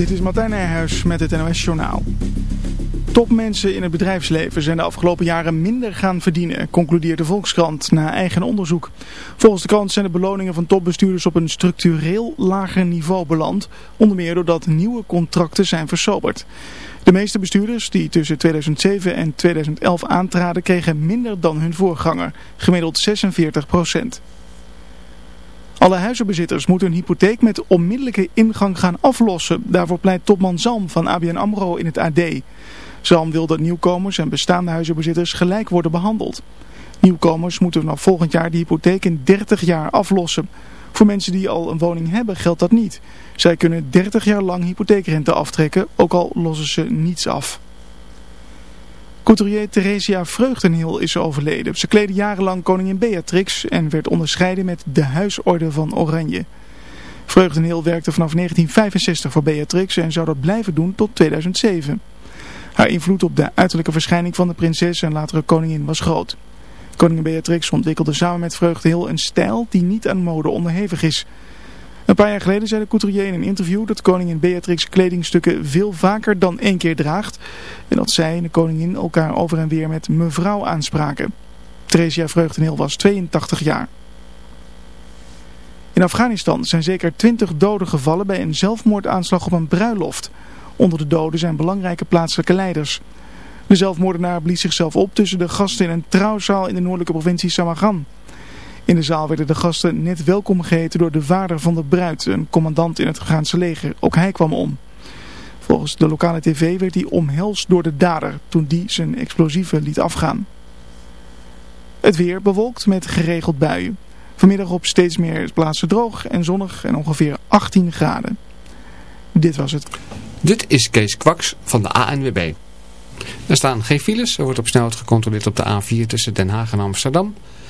Dit is Martijn Nijhuis met het NOS Journaal. Topmensen in het bedrijfsleven zijn de afgelopen jaren minder gaan verdienen, concludeert de Volkskrant na eigen onderzoek. Volgens de krant zijn de beloningen van topbestuurders op een structureel lager niveau beland, onder meer doordat nieuwe contracten zijn versoberd. De meeste bestuurders die tussen 2007 en 2011 aantraden kregen minder dan hun voorganger, gemiddeld 46 procent. Alle huizenbezitters moeten hun hypotheek met onmiddellijke ingang gaan aflossen. Daarvoor pleit topman Zalm van ABN AMRO in het AD. Zalm wil dat nieuwkomers en bestaande huizenbezitters gelijk worden behandeld. Nieuwkomers moeten vanaf volgend jaar de hypotheek in 30 jaar aflossen. Voor mensen die al een woning hebben geldt dat niet. Zij kunnen 30 jaar lang hypotheekrente aftrekken, ook al lossen ze niets af. Couturier Theresia Vreugdenheel is overleden. Ze kleedde jarenlang koningin Beatrix en werd onderscheiden met de huisorde van Oranje. Vreugdenheel werkte vanaf 1965 voor Beatrix en zou dat blijven doen tot 2007. Haar invloed op de uiterlijke verschijning van de prinses en latere koningin was groot. Koningin Beatrix ontwikkelde samen met Vreugdenheel een stijl die niet aan mode onderhevig is. Een paar jaar geleden zei de couturier in een interview dat koningin Beatrix kledingstukken veel vaker dan één keer draagt. En dat zij en de koningin elkaar over en weer met mevrouw aanspraken. Theresia Vreugdenheel was 82 jaar. In Afghanistan zijn zeker 20 doden gevallen bij een zelfmoordaanslag op een bruiloft. Onder de doden zijn belangrijke plaatselijke leiders. De zelfmoordenaar blies zichzelf op tussen de gasten in een trouwzaal in de noordelijke provincie Samagan. In de zaal werden de gasten net welkom geheten door de vader van de bruid, een commandant in het Afghaanse leger. Ook hij kwam om. Volgens de lokale tv werd hij omhelst door de dader toen die zijn explosieven liet afgaan. Het weer bewolkt met geregeld buien. Vanmiddag op steeds meer plaatsen droog en zonnig en ongeveer 18 graden. Dit was het. Dit is Kees Kwaks van de ANWB. Er staan geen files. Er wordt op snelheid gecontroleerd op de A4 tussen Den Haag en Amsterdam.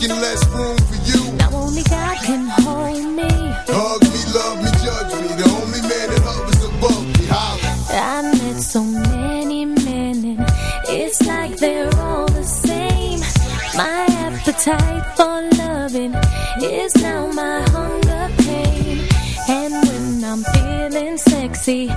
Making less room for you. Now only God can hold me. Hug me, love me, judge me. The only man that hovers above me. Holla. I met so many men and it's like they're all the same. My appetite for loving is now my hunger pain. And when I'm feeling sexy,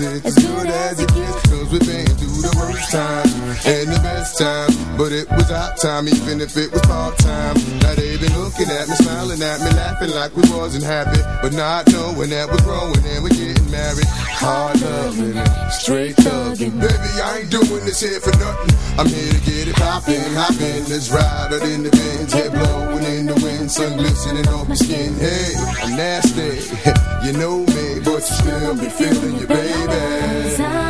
It's good as it worst times and the best time, but it was our time, even if it was part time. Now they been looking at me, smiling at me, laughing like we wasn't happy, but not knowing that we're growing and we're getting married. Hard loving, straight thugging. Baby, I ain't doing this here for nothing. I'm here to get it poppin', hoppin'. Let's ride out in the Benz, head blowing in the wind, sun glistening off my skin. Hey, I'm nasty, you know me, but you still be feeling you, baby.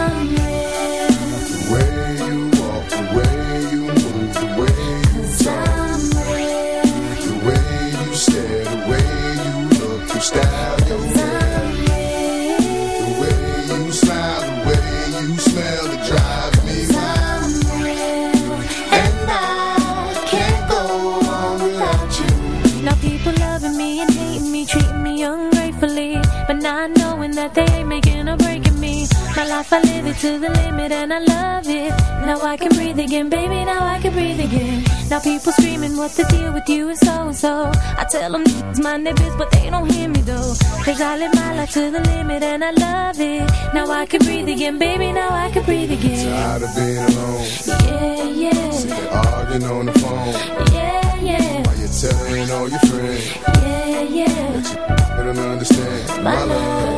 Look, your it to the limit and I love it. Now I can breathe again, baby. Now I can breathe again. Now people screaming what the deal with you and so and so. I tell them it's my neighbors, but they don't hear me though. Cause I live my life to the limit and I love it. Now I can breathe again, baby. Now I can breathe again. Tired of being alone, Yeah, yeah, arguing on the phone, yeah, yeah, while you're telling all your friends. yeah, yeah. They don't understand My love's I'm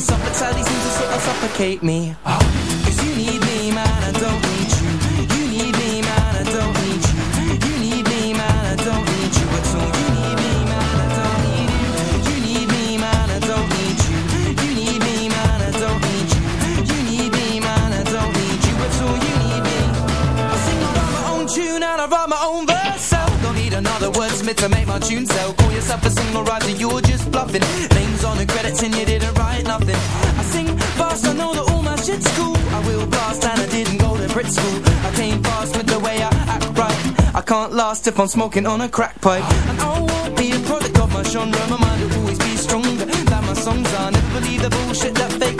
you suffer, sadly seems to sort of suffocate me. Cause you need me, man, I don't need you. You need me, man, I don't need you. You need me, man, I don't need you at all. You need me, man, I don't need you. You need me, man, I don't need you. You need me, man, I don't need you. You need me, man, I don't need you at all. You need me. I sing, I my own tune and I write my own verse. So don't need another wordsmith to make my tune sell. Yourself a singer writer, you're just bluffing. Names on the credits and you didn't write nothing. I sing fast, I know that all my shit's cool. I will blast and I didn't go to Brit school. I came fast with the way I act right. I can't last if I'm smoking on a crack pipe. And I won't be a product of my genre. My mind will always be stronger than my songs are. Never believe the bullshit that fake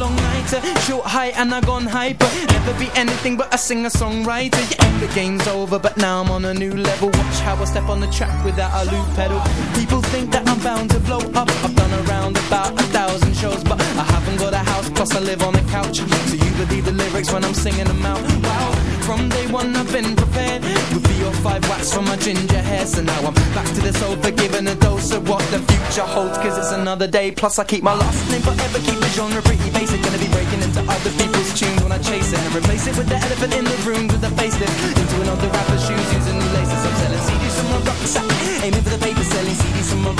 Long night, short height, and I gone hyper. Never be anything but a singer songwriter. Yeah, the game's over, but now I'm on a new level. Watch how I step on the track without a loop pedal. People think that I'm bound to blow up. I've done a thousand house, I live on a couch. So you believe the lyrics when I'm singing them out. Wow, from day one I've been prepared with or five wax from my ginger hair. So now I'm back to this old forgiven a dose of what the future holds. Cause it's another day. Plus I keep my last name forever. Keep the genre pretty basic. Gonna be breaking into other people's tunes when I chase it. And replace it with the elephant in the room with a facelift. Into another rapper's shoes using new laces. I'm selling CDs from my rucksack. Aiming for the paper. Selling CDs from my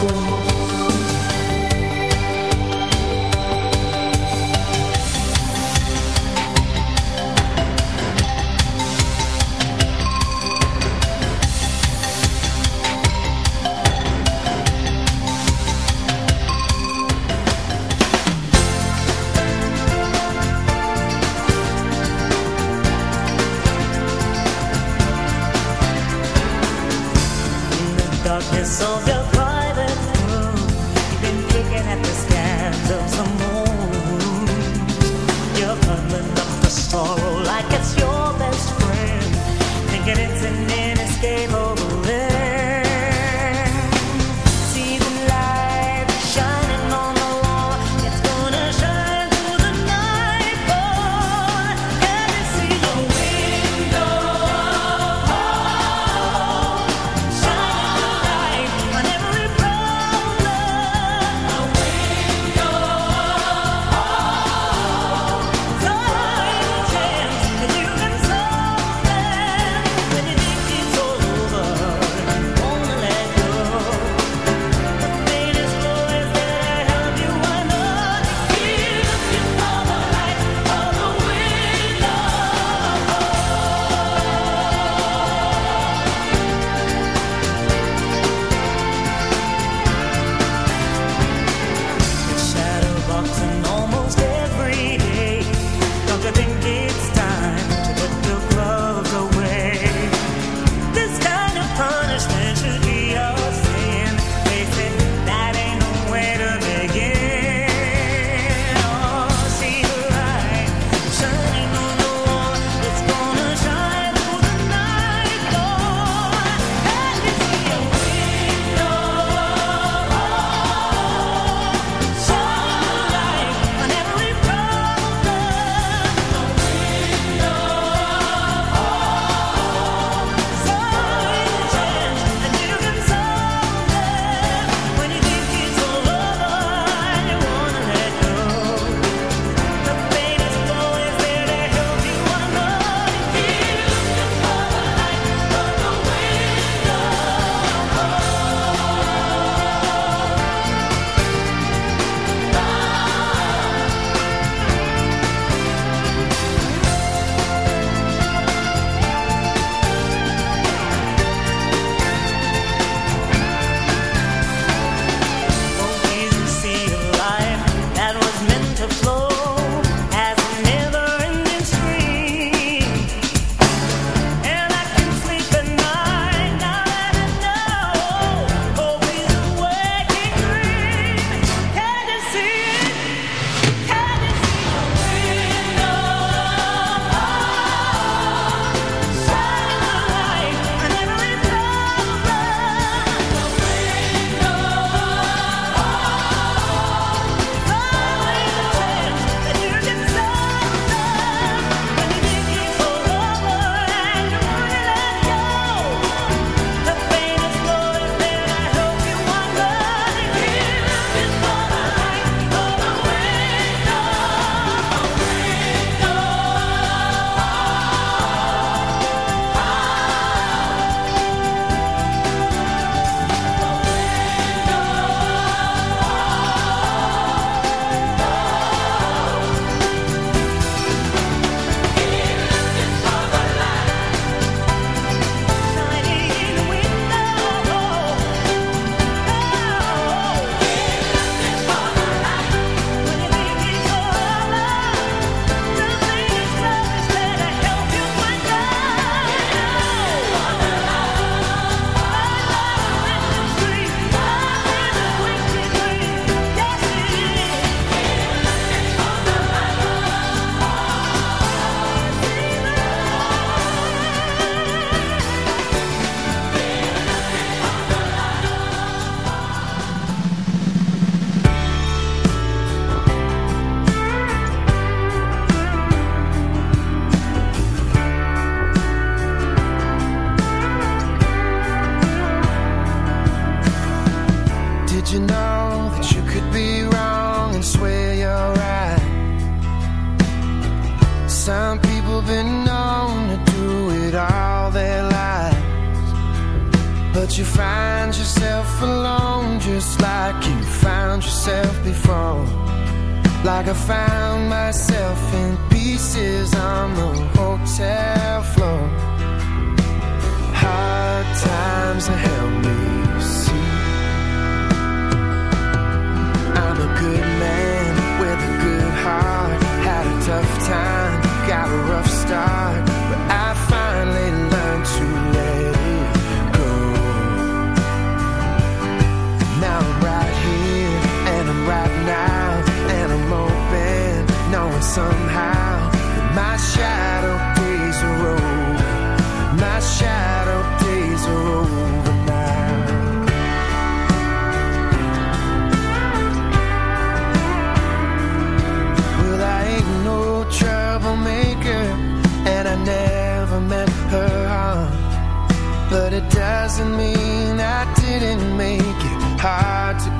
go.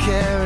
care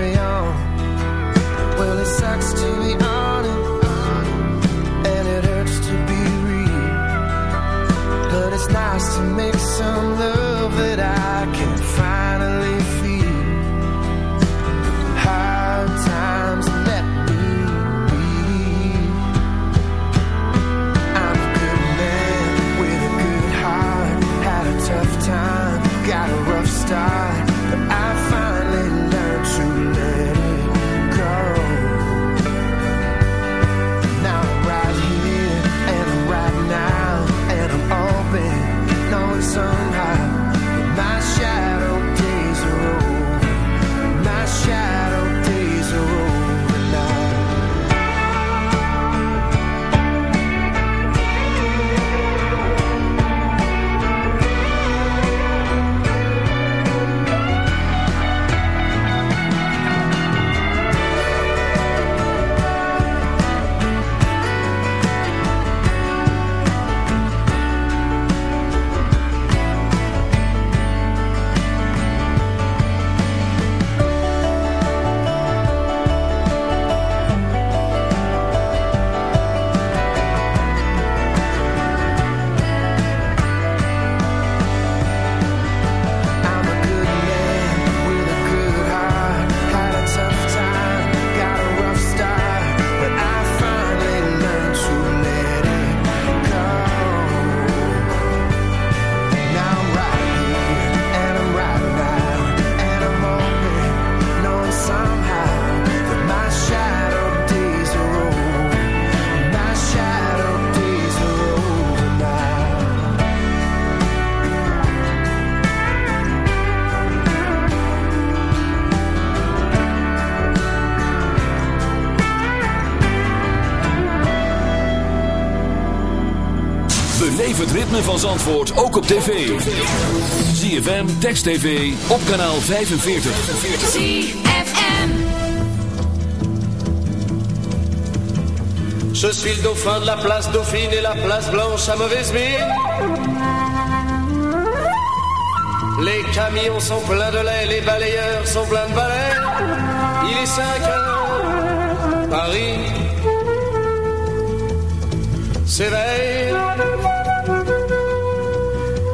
Antwoord ook op tv. ZFM, Text TV, op kanaal 45. ZFM Je suis le dauphin de la place Dauphine et la place Blanche à mauvaise mine. Les camions sont pleins de lait, les balayeurs sont pleins de balais. Il est 5 heures, Paris s'éveille.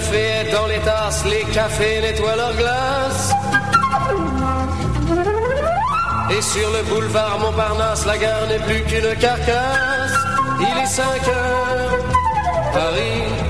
café dans les tasses, les cafés nettoient leur glace. Et sur le boulevard Montparnasse, la gare n'est plus qu'une carcasse. Il est 5 heures, Paris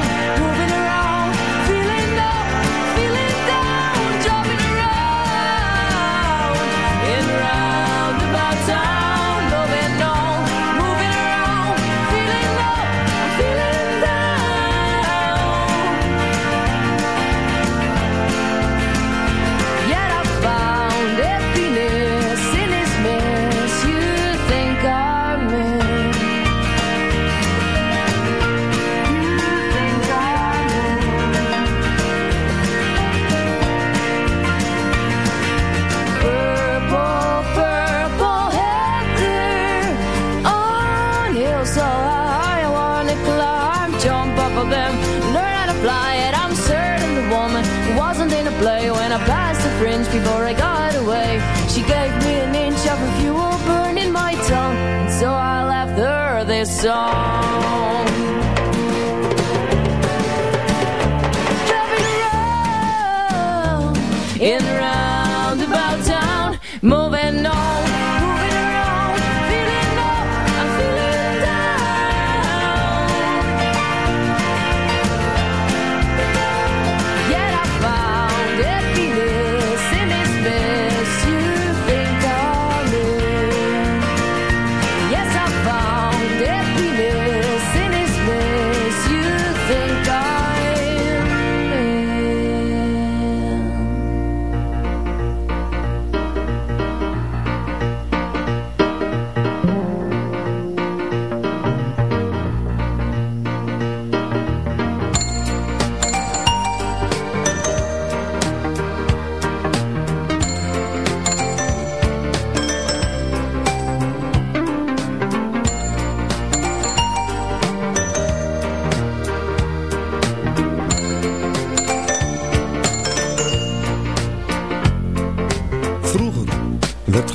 This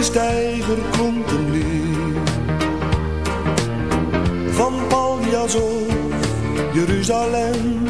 Elke steiger klonk een lied. Van Paljas Jeruzalem.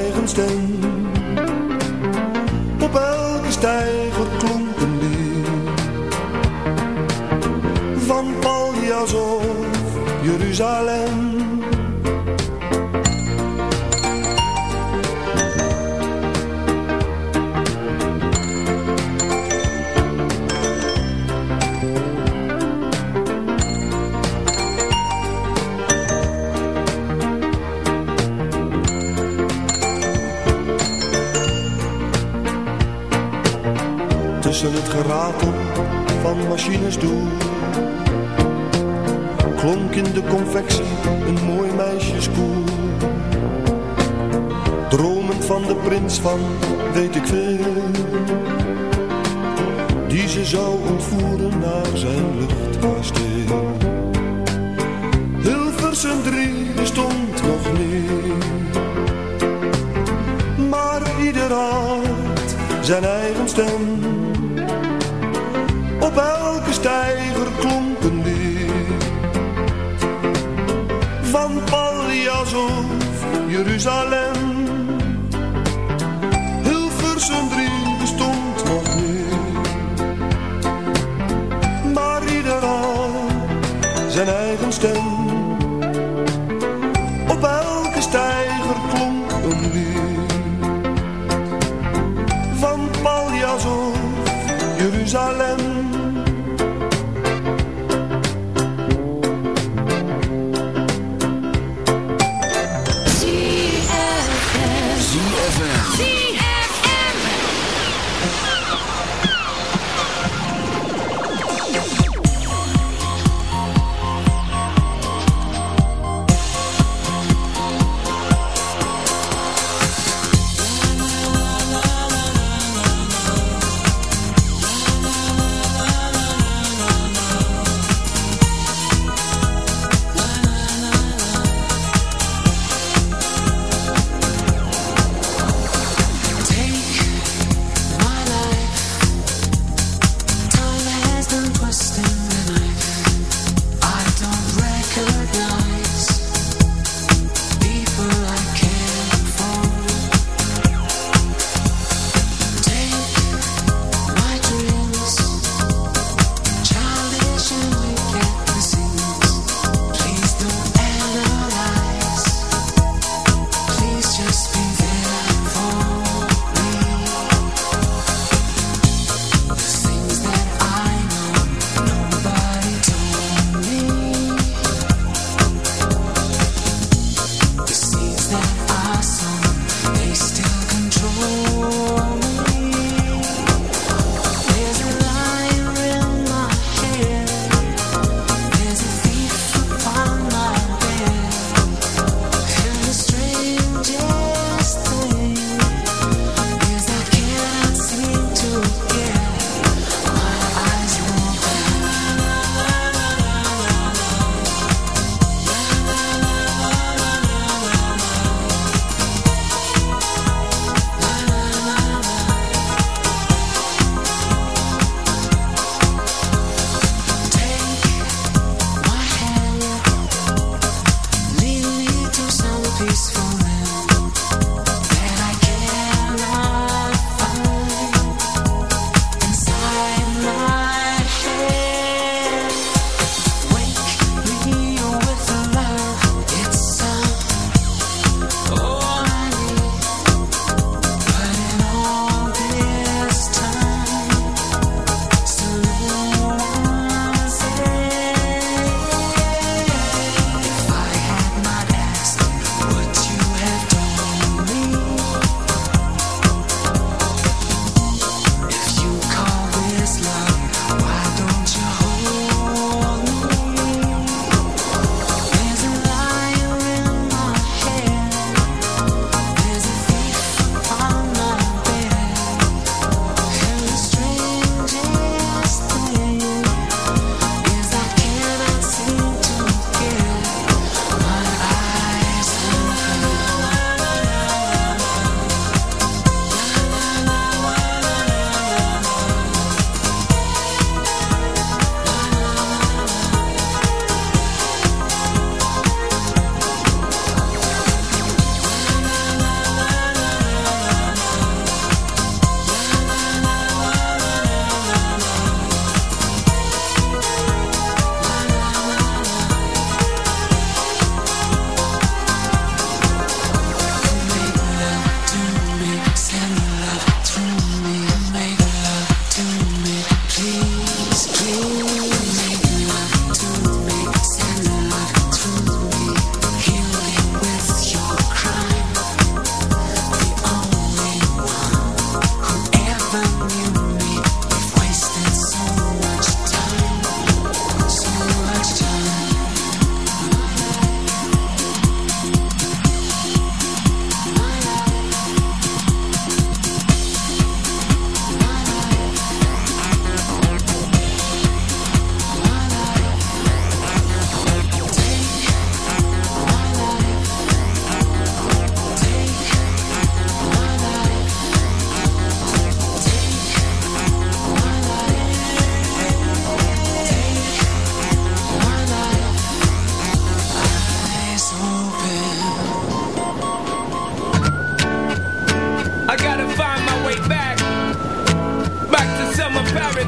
darling. Prins van weet ik veel Die ze zou ontvoeren naar zijn luchtkasteel. Hilversum 3 bestond nog niet Maar ieder had zijn eigen stem. Op elke steiger klonk een lied Van Paljas of Jeruzalem constant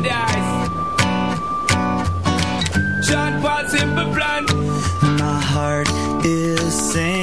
paradise. Paul. My heart is sinking